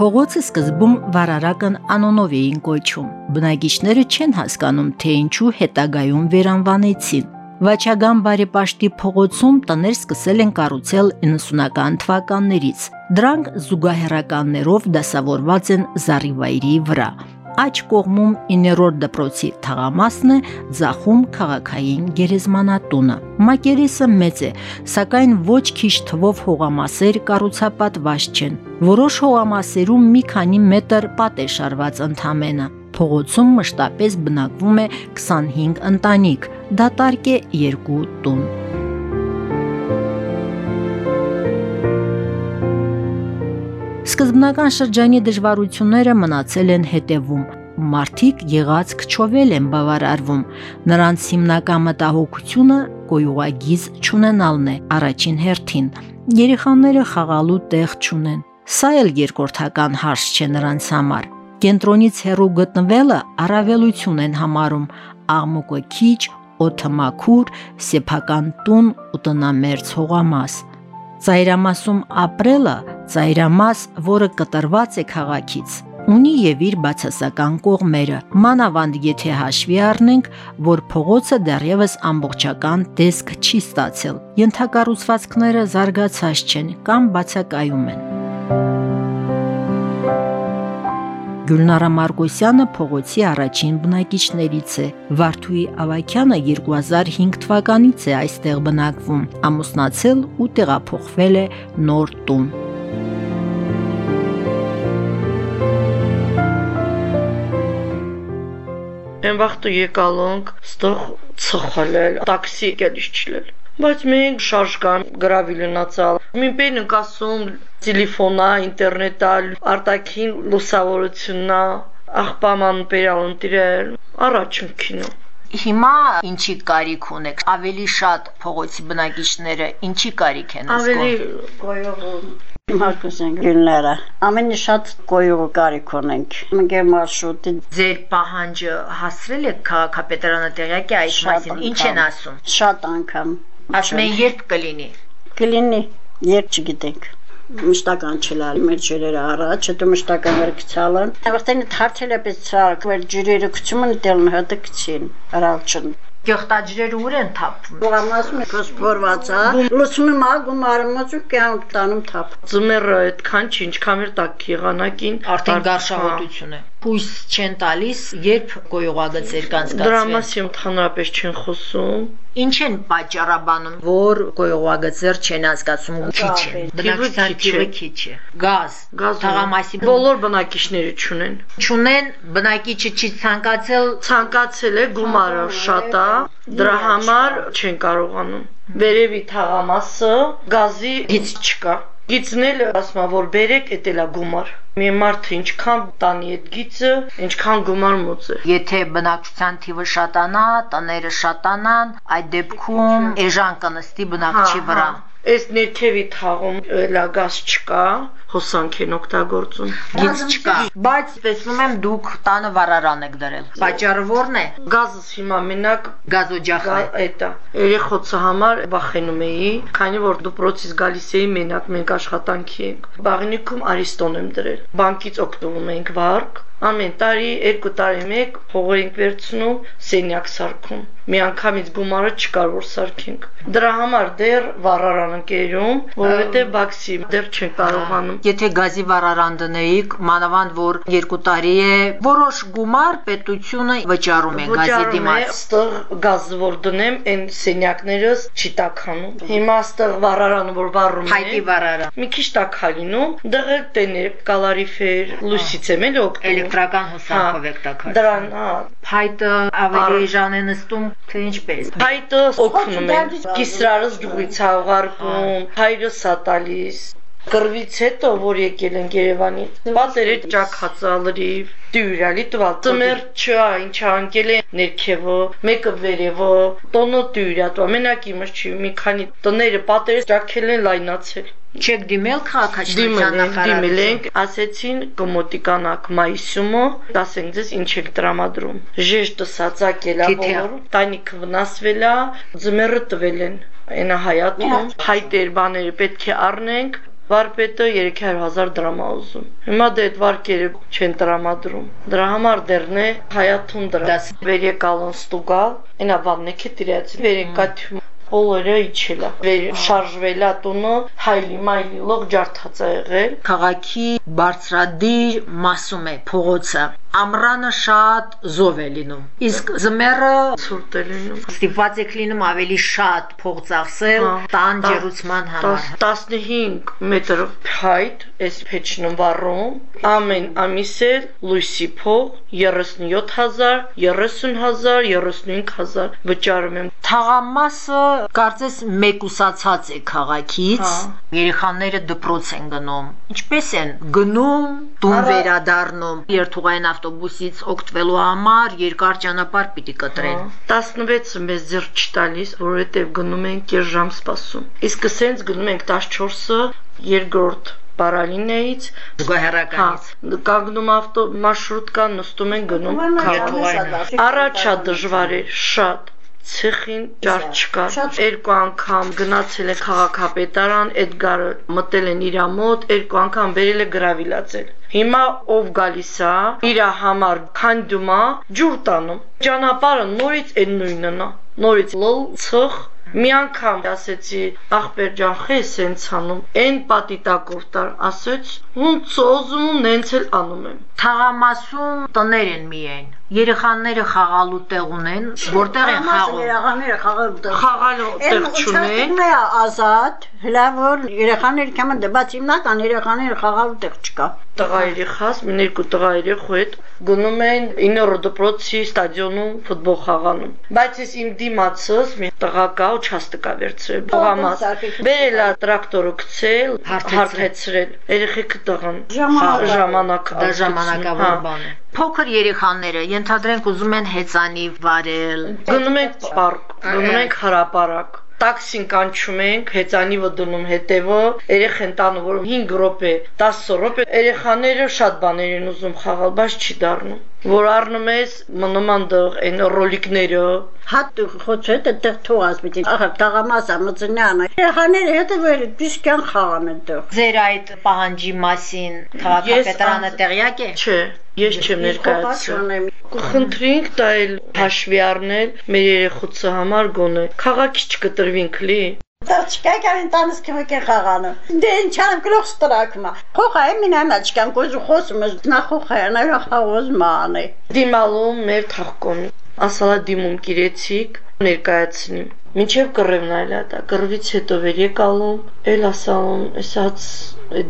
Փողոցը սկզբում վարարակն անոնով էին կոչում։ Բնակիչները չեն հասկանում, թե ինչու հետագայում վերանվանեցին։ Վաչագան բարեպաշտի փողոցում տներ սկսել են կառուցել 90-ական թվականներից։ Դրանք զուգահեռականներով դասավորված են Զարիվայրի վրա աջ կողմում 9-րդ դպրոցի թաղամասն է, ձախում քաղաքային գերեզմանատունը։ Մակերեսը մեծ է, սակայն ոչ քիչ թվով հողամասեր կառուցապատված չեն։ Որոշ հողամասերում մի քանի մետր պատ է շարված ընդամենը։ Փողոցում մշտապես բնակվում է 25 ընտանիք, դատարկ է 2 տուն։ Սկզբնական շրջանի դժվարությունները մնացել են հետևում։ Մարդիկ եղած քչովել են բավարարվում։ Նրանց հիմնական մտահոգությունը գոյուղագիզ չունենալն է առաջին հերթին։ Երեխաները խաղալու տեղ չունեն։ Սա էլ երկրորդական հարց չէ նրանց համար։ Կենտրոնից հեռու գտնվելը առավելություն են համարում։ Աղմուկը քիչ, օդը մաքուր, սեփական տուն ու տնամերձ հողամաս։ Ծայրամասում ապրելը ծայրամաս, որը կտրված է քաղաքից, ունի եւ իր բացասական կողմերը։ Մանավանդ եթե հաշվի առնենք, որ փողոցը դեռևս ամբողջական տեսք չի ստացել։ Ենթակառուցվածքները զարգացած չեն կամ բացակայում են։ Գյուլնարա Մարկոսյանը փողոցի առաջին բնակիչներից է։ Վարդուի Ավակյանը 2005 թվականից է այստեղ բնակվում, ամուսնացել ու տեղափոխվել է նոր տուն։ Այն վաղտը եկալոնք, ստող ծխալել, տաքսի գելիշ չլել։ Բայց մենք շարժ կան գրավիլնացալ։ Մին պեն նկասում տելեֆոնա, ինտերնետա, արտաքին լուսավորություննա, աղբաման բերալ ընտրել, առաջունքինը։ Հիմա ինչի կարիք ունեք։ Ավելի շատ փողոցի բնակիչները ինչի կարիք են ասում։ Ավելի գոյող Մարկոսյան գյուլները։ Ամենի շատ գոյող կարիք ունենք։ Մենք մարշրուտի ձեր պահանջը հասրել եք քաղաքապետարանը տեղյակ է այս մասին։ Ինչ են ասում։ Շատ անգամ Ասում են երբ կլինի։ Կլինի, երբ չգիտենք մշտական չլալ մեր ջրերը առաջ, հետո մշտական վերքցալն։ Ավարտեն թարթել է պես ցարկ, վեր ջրերը են դելն հատը քչին, արալչն։ Գեղտաջրերը ուր են թափվում։ Ուրամասում է փոսփորված է։ Լուսնում է գումարը մոծու կյանք տանում թափ։ Ձմեռը այդքան չի, ինչքան մեր տակ եղանակին արդեն գարշահոտություն է։ Հույս չեն տալիս, երբ գոյողագծեր կանցկացվեն։ Դրա մասին ընդհանրապես չեն խոսում։ Ինչ են պատճառաբանում, որ գոյողագծեր չեն անցկացում քիչ է։ Բնակչության քիչ է։ Գազ, թաղամասի բոլոր բնակիչները չունեն։ Չունեն, բնակիչը չի ցանկացել, ցանկացել է գումարը շատ է, դրա համար չեն կարողանում։ Վերևի թաղամասը գազի հից չկա։ Գիծնել ասма որ բերեք, էտելա գումար։ Մի մարդը ինչքան տանի այդ գիծը, ինչքան գումար մոծը։ Եթե բնակչության թիվը շատանա, տները շատանան, այդ դեպքում էժան կնստի բնակչի վրա։ Այս ներքևի թաղում լագազ չկա, հոսանք են օգտագործում։ Գիծ չկա։ Բայց տեսնում եմ դուք տանը վառարան եք դրել։ Պատճառը ո՞րն է։ Գազս հիմա մենակ գազօջախը էտա։ Երեխոցը համար վախենում էի, քանի որ դպրոցից գալիս էի մենակ մենք աշխատանքի ենք։ Բաղնիքում Արիստոն եմ դրել։ Բանկից օգտվում ենք վարկ ամեն տարի երկու տարի մեկ փող ենք վերցնում սենյակ սարքում մի անգամից գումարը չկար որ սարքենք դրա համար դեռ վառարան ընկերում որովհետև բաքսի դեռ չեն կարողանում եթե գազի վառարան դնեիք մանավանդ որ երկու տարի է որոշ գումար պետությունը վճարում է գազի դիմաց ստեղ գազը որ դնեմ այն սենյակներս չի տականում հիմա ստեղ վառարանը որ վառում է հայտի վառարան մի քիչ տակալինում դեղ տեներ կալարիֆեր լուսից եմ էլ օգտվում էլեկտրական հոսանքով եք տակար։ Դրան, հա, փայտը ավելի էժան է նստում, թե ինչպես։ Փայտը օգնում է։ Կիսրարս գյուղից ա ուղարկում, հայրս ա տալիս։ Կրվից հետո որ եկել են Երևանի, պատերը ճակացալրի դյուրալի տվալ ծմեր չա ինչ անկել է ներքևը մեկը վերևը տոնո դյուրա տվա մենակ իմը չի մի քանի տները պատերը ճակել են լայնացել Չեք դիմել քաղաքացիական նախարարին։ Դիմել ենք, ասեցին կոմոտիկանակ մայիսումո, ասենք ձեզ ինչ եք տրամադրում։ Ժեշտը սածակել է Թիթեղ։ բոլոր, տանիքը վնասվել է, ձմեռը տվել են։ Այնա հայատում, հայտեր բաները պետք է առնենք, Վարպետը 300000 դրամ ա ուզում։ Հիմա դե այդ վարկերը չեն տրամադրում։ Դրա համար դեռն է հայաթուն դրա։ Դաս- Վերեկալն ստուգալ, այնա վաննեքը դիրած։ Վերեկաթ բոլորը իջել է։ Վեր շարժվել է տունը, հայլի մայլի լող ջարդած է եղել։ Քաղաքի բարձրադիր մասում է փողոցը։ Ամռանը շատ զով է լինում։ Իսկ զմերը Ցուրտ է լինում։ ստիպված եք լինում ավելի շատ փող ծախսել Հա, տան տա- ջերուցման համար։ 15 մետր փայտ, այս փեչնում վառում, ամեն ամիս էլ լույսի փող 37000, 30000, 35000 վճարում եմ։ Թաղամասը կարծես մեկուսացած է քաղաքից։ Հա։ Երեխաները դպրոց են գնում։ Ինչպես են գնում, տուն Արա- վերադառնում։ Երթուղային ավտոբուսից օգտվելու համար երկար ճանապարհ պիտի կտրեն։ 16-ը մեզ ձեռ չտալիս, որովհետև գնում ենք կես ժամ սպասում։ Իսկ սենց գնում ենք 14-ը երկրորդ պարալինեից, հա, Զուգահեռականից։ կանգնում ավտո մարշրուտկան նստում են գնում Ուրեմն քաղաք։ շատ Առաջա դժվար էր շատ ցեխին ջար չկար Շատ- երկու անգամ գնացել է քաղաքապետարան Էդգարը մտել են իր մոտ երկու անգամ վերել է գրավիլացել Հիմա ով գալիս է իր համար քանդումա ջուր տանում ճանապարհը նորից այն նույնն է նորից լլ ցխ մի անգամ ասեցի ախպեր ջան խես սենց անում այն պատի տակով տար ասեց ոնց ոզում ու նենց էլ անում եմ Թաղամասում տներ են միայն։ Երեխաները խաղալու տեղ ունեն, որտեղ են խաղում։ Երեխաները խաղալ տեղ։ խաղալու տեղ չունեն Ուչաստիկն է ազատ, հլա որ երեխաները կամը դբած հիմնական երեխաները խաղալու տեղ չկա։ տղա երեխաս, մի երկու տղա երեխու հետ գնում են 9 դպրոցի ստադիոնում ֆուտբոլ խաղանում։ Բայց ես իմ դիմացս մի տղա կա ուչաստկա վերցրել, բողամաս։ սարքել։ Բերել է տրակտորը գցել, Հարթեցրել։ Երեխեքը տղան Ժամանակ։ ժամանակավոր հա։ բան է։ Փոքր երեխաները ենթադրենք ուզում են հեծանիվ վարել։ Գնում ենք պարկ, գնում ենք հրապարակ։ Տաքսին կանչում ենք, հեծանիվը դնում հետևը, երեխեն տանում որ 5 րոպե, 10 րոպե, երեխաները շատ բաներ են ուզում խաղալ, բայց չի դառնում։ Որ առնում ես մնում անդեղ այն ռոլիկները, Հատ խոչը դեռ թողած պիտի։ Ահա տղամասա մծնյանը։ Երեխաները հետը վեր դիսկյան խաղան այդտեղ։ Ձեր այդ պահանջի մասին քաղաքապետարանը տեղյակ է։ չէ, ես չեմ ներկայացել։ Կխնդրինք դա էլ հաշվի առնել մեր երեխուցը համար գոնե։ Քաղաքի չկտրվինք լի։ Դա չկա կան տանս կմեկը խաղանը։ Դե ինչ անում գլուխ ստրակմա։ Խոխա է մինանա չկան կոզու խոսում նա խոխա է նա խաղոզ մանե։ Դիմալու մեր թաղկոմի։ Ասալա դիմում կիրեցիկ ներկայացնի։ Մինչև կռևն այլ դա կռվից հետո վեր եկալում, էլ ասալում, էսած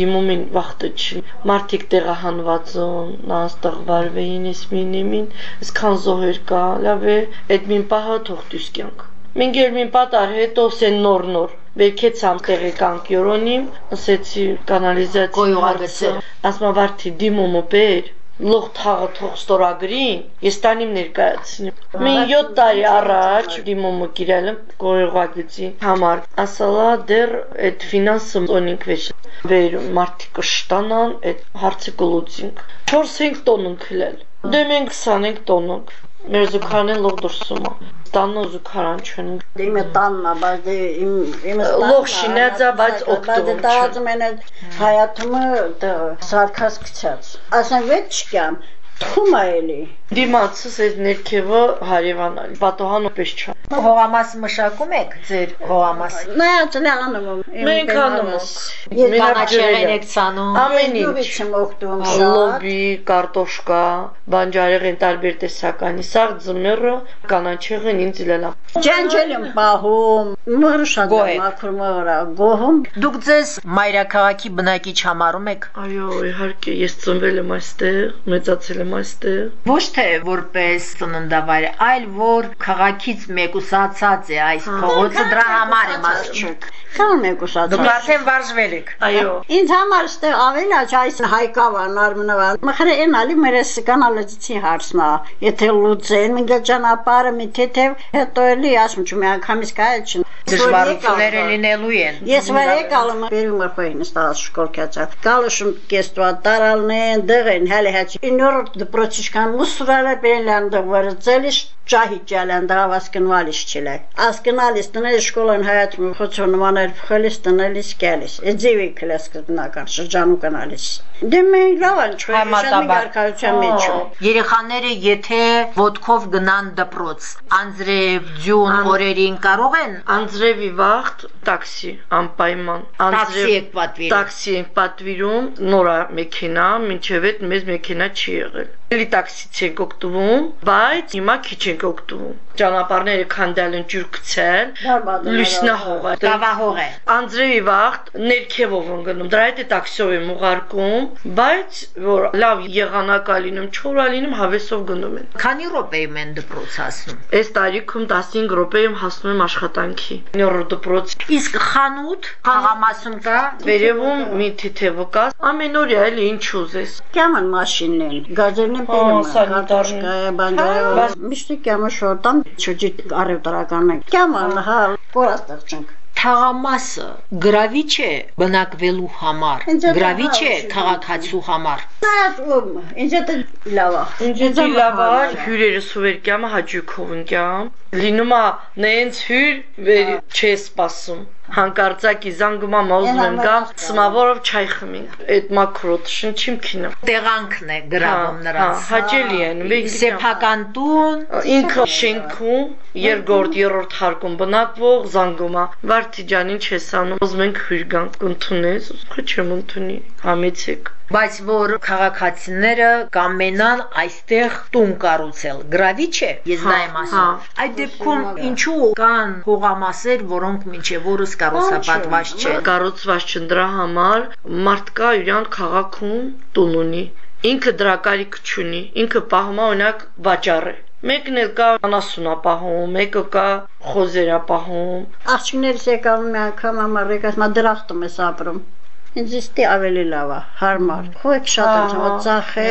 դիմումին վախտը չի։ Մարդիկ տեղահանվածոն, նանց տղվարվեին, էս մինիմին, այսքան զոհեր կա, լավ է, այդ մին պահը թող դուսկյանք։ Մենք էլ մին պատար հետո սեն նոր նոր Վերքեցամ տեղեկանք յորոնիմ, ասեցի կանալիզացիա Գոյողագծել։ ասմա վարդի դիմումը բեր լող թաղը թող ստորագրին, ես տանիմ ներկայացնեմ։ Մին 7 տարի առաջ դիմումը կիրել եմ գոյողագծի համար։ Ասալա դեռ այդ ֆինանսը օնինք վեճ վեր մարդիկ կշտանան, այդ հարցը կլուծինք։ 4-5 տոն ընկլել։ Դե մենք 25 տոն ենք։ Մեր զուգարն լող դրսում է։ Տանը զուգարան չեն։ Դիմը տաննա, բայց դե իմ իմը Լող շինածա, բայց օգտվում Բայց դա մեն հայաթումը սարկած գցած։ Ասեն վեճ չկամ, թում էլի։ Դիմացս այդ ներքևը հարևանալ։ Պատոհան պես չա։ Հողամաս մշակում եք ձեր հողամասը։ Նա ծլեղանում։ Մենք անում ենք։ Կանաչեղեն եք ցանում։ Ամեն ինչ։ Յուվից եմ օգտվում շատ։ Լոբի, կարտոշկա, բանջարեղեն տարբեր տեսականի, սաղ ձմեռը կանաչեղեն ինձ լելա։ Ջանջել եմ պահում, մորը շատ եմ ակուր մորա, գոհում։ Դուք ձեզ մայրաքաղաքի բնակիչ համարում եք։ Այո, իհարկե, ես ծնվել եմ այստեղ, մեծացել եմ այստեղ։ Ոչ թե որպես ծննդավայր, այլ որ քաղաքից մեկուսացած է այս փողոցը դրա համար եմ ասում։ Կան մեկուսած։ Դուք արդեն վարժվել եք։ Այո։ Ինձ համար ստեղ ավելի աճ այս հայկավան արմնավա։ Մխրե են ալի մերես կանալեցի հարցնա։ Եթե լուծեն մինչ ճանապարհը մի թեթև հետո էլի ասում չու մի անգամից կայ չն։ Դժվարությունները լինելու են։ Ես վեր եկալım benim yapayım stars şkolkaca. Kalışım kestva taralne degen hele haç. İnor de proçişkan musrala belandı Zeliş cahit gelende havaskin valişçiler. Askin alistine şkolan hayatımı xoçun maner xalistine lis gelis. Ecevi klaskına karşı canım kanalis. Demek lavan çoğu Համատաբար։ arkadaşım meço. Երեխաները եթե ոդկով գնան դպրոց, անձրև, ձյուն օրերին կարող են Անձրևի վաղտ տաքսի անպայման։ տաքսի եք պատվիրում։ տաքսի ենք պատվիրում, նորա մեքենա, մինչև այդ մեզ մեքենա չի եղել։ Էլի տաքսից ենք օգտվում, բայց հիմա քիչ ենք օգտվում։ Ճանապարհները քանդել են ջուր գցել, լուսնահող է։ Գավահող է։ Անձրևի վաղտ ներքևով են գնում, դրա հետ է տաքսիով եմ ուղարկում, բայց որ լավ եղանակա լինում, չորա լինում, հավեսով գնում են։ Քանի րոպեում են դպրոց հասնում։ Այս տարիքում 15 րոպեում հասնում եմ աշխատանքի։ 9 դպրոց Իսկ խանութ խաղամասում կա։ Վերևում մի թիթևը կա, ամեն օրյա էլի ինչ ուզես։ Կյաման մաշինն, գազերն Հա, բերում, սանիտարն։ կարտոշկա, բանջարը, միշտ կյամը շորտան, չջի արևտրական է։ Կյաման, հա, կորաստղճանք։ Թաղամասը գրավիչ է բնակվելու համար, գրավիչ է հա, քաղաքացու համար։ Նայած ում, ինձ դա լավա։ Ինձ դի լավա հյուրերը սուվերկյամը հաջուկով ընկյամ։ Լինում է նենց հյուր վեր չի սպասում։ Հանկարծակի զանգումա մոզում եմ գամ, սմավորով չայ խմին։ Այդ մակրոտ շնչիմ քինը։ Տեղանքն է գրավում Հա, նրանց։ հաճելի են։ Սեփական տուն, ինքը շենքում երկրորդ երրորդ հարկում բնակվող զանգումա Վարդի ջան ինչ ես անում ուզում ենք հյուր գանք ընդունես ուզում չեմ ընդունի համեցեք բայց որ քաղաքացիները կամենան այստեղ տուն կառուցել։ Գրավիչ է, ես դա եմ հա։ ասում։ Այդ դեպքում ինչու կան հողամասեր, որոնք մինչև օրս կառուցապատված չեն։ կառուցված չն դրա համար մարդկա իրան քաղաքում տուն ունի ինքը դրա կարիք չունի ինքը պահում է օրինակ վաճառ է մեկն էլ կա անասունա պահում մեկը կա խոզերա պահում Աղջիկներս եկալ մի անգամ ամառեկած մա դրախտում ես ապրում։ Ինձ իստի ավելի լավ է, հարմար։ Խոյք շատ են ծախե,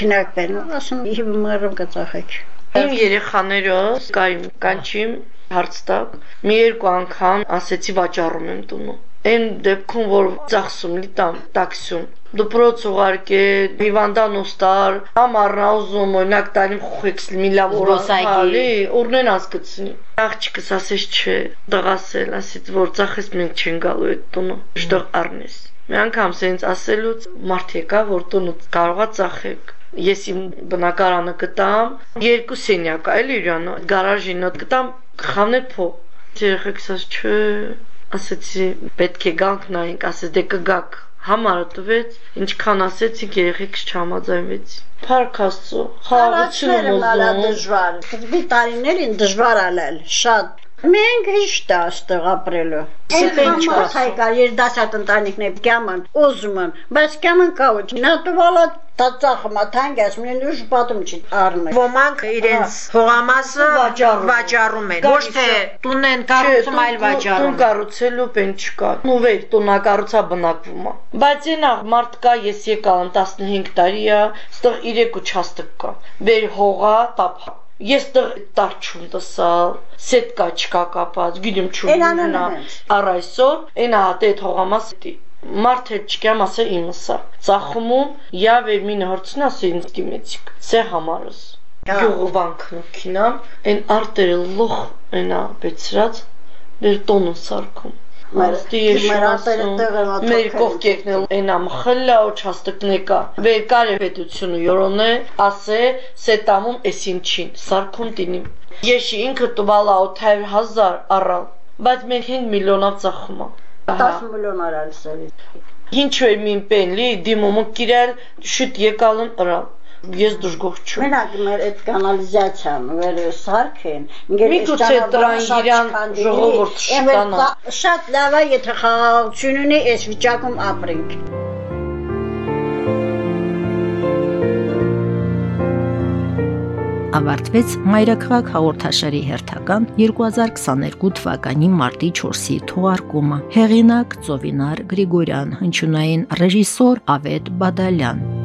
քինակ բերում, ասում իհ մռում կծախեք։ Իմ երեխաներս կային կանչիմ հարցտակ մի երկու անգամ ասեցի վաճառում եմ տունը այն դեպքում որ ծախսում լիտամ տաքսյուն դպրոց ուղարկե հիվանդան ուստար ամառնա ուզում օրինակ տալիմ խուխեքս մի լավ Զբոսայգի։ օրացալի ուրնեն ասկցնի աղջիկս ասես չէ դղասել ասից որ ծախես մենք չեն գալու այդ տունը շտեղ առնես մի անգամ սենց ասելուց մարդ եկա որ տունը կարողա ծախեք ես իմ բնակարանը գտամ երկու սենյակ է էլի իրանը գարաժին գտամ խավներ փող երեխեքս ասաց չէ ասեցի պետք է գանք նայենք ասեց դե կգաք համարը տվեց ինչքան ասեցիք երեխեքս չհամաձայնվեց Փառք Աստծո խաղաղությունը մալա ուզում դժվար։ Մի տարիներին դժվար ալել, շատ։ Մենք հիշտ է աստեղ ապրելու։ Այդ համաս հայկար երդասատ ընտանիքներ կյաման, ուզում են, բայց կյաման կավոչ, նա տուվալա տածախմա թանգես, մեն ուժ պատում չի արնել։ Ոմանք իրենց հողամասը վաճառում են, ոչ թե տուն են կառուցում, այլ վաճառում։ Տուն կառուցելու պեն չկա։ Նուվեր տոնակառուցա բնակվում է։ Բայց այնա մարդ կա, ես եկա 15 տարի է, ստեղ 3 ու 4 կա։ Բեր հողա, տափա։ Ես տարչում տսալ, սետկա չկա կապած, գիտեմ չունի Էն անեն նա։ հենց։ Առ այսօր այնա հատ այդ հողամաս դի։ Մարդ էլ չկամ ասե իմսա։ Ծախումում վեր մին հորցնա ասե ինձ դիմեցիկ։ Սե համարս։ Հա։ Գյուղվանքն քինամ, այն արտերը լոխ այնա բեցրած դեր տոնը սարքում։ Մեր- կողքերն էլ այնա մխլա ուչաստկնեկա վեր կարե պետությունը յորոնե ասե սետամում էսինչին սարքում տինիմ Եշի ինքը տվալա 800000 առալ բայց մենք 5 միլիոնով ծախում 10 միլիոն արալ սերի։ Ինչու է մին պենլի դիմումը կիրել շուտ եկալն ըրալ ես դժգոհ չեմ Մենակ մեր այդ կանալիզացիան վեր սարքեն։ Միգուցե դրան իրան ժողովուրդ շտանա։ Շատ լավ է, եթե խաղաղություն ունի, այս վիճակում ապրենք։ ավարտվեց Մայրաքաղաք հաղորդաշարի հերթական 2022 թվականի մարտի 4-ի թողարկումը։ Հեղինակ Ծովինար Գրիգորյան, հնչյունային ռեժիսոր Ավետ Բադալյան։